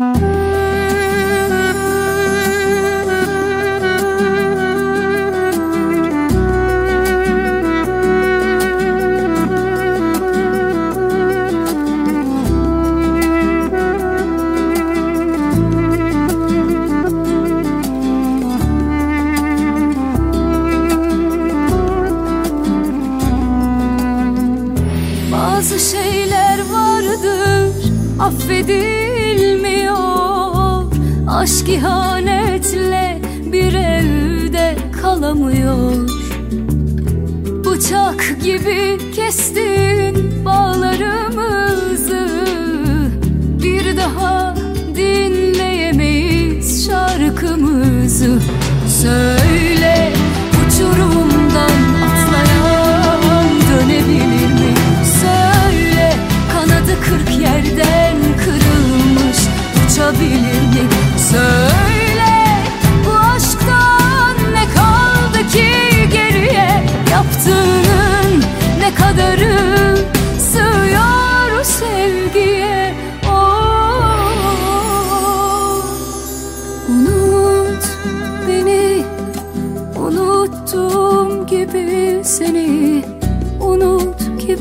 Bazı şeyler vardır affedilmiyor Aşk ihanetle bir evde kalamıyor. Bıçak gibi kestin bağlarımızı. Bir daha dinleyemeyiz şarkımızı. Söyle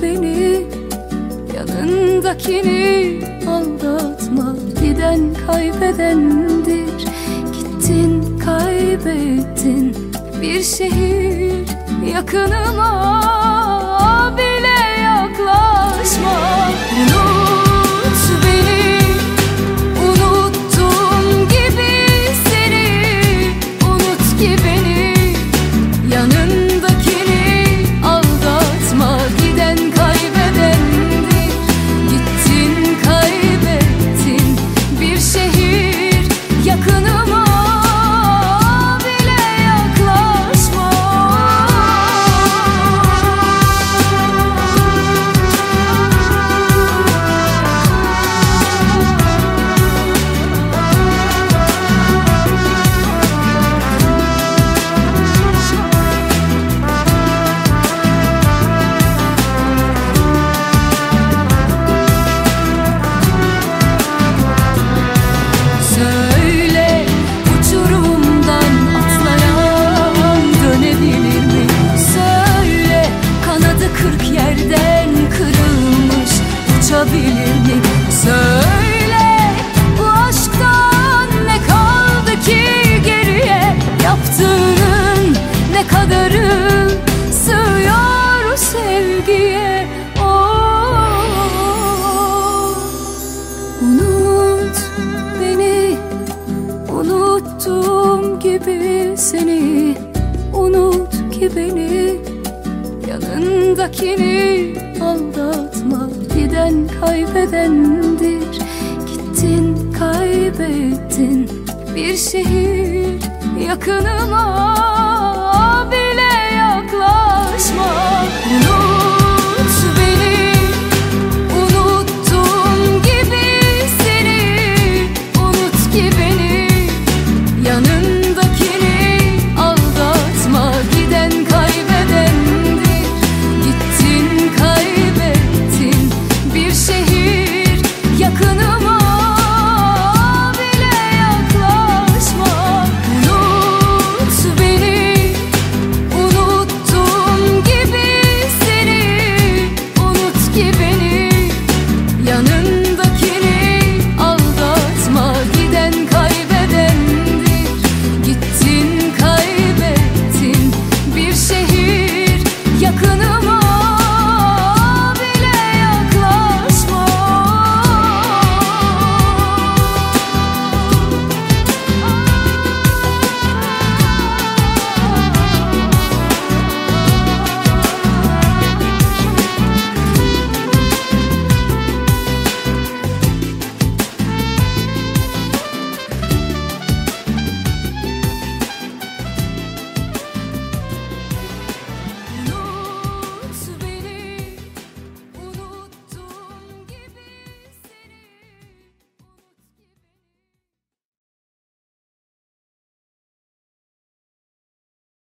beni Yanındakini aldatma. Giden kaybedendir Gittin kaybettin. Bir şehir yakınıma bile yaklaşma Söyle bu aşktan ne kaldı ki geriye? Yaptığının ne kadarı sığıyor sevgiye? Oh Unut beni Unuttuğum gibi seni Unut ki beni Yanındakini aldatma Giden kaybedendir. Gittin kaybettin. Bir şehir yakınıma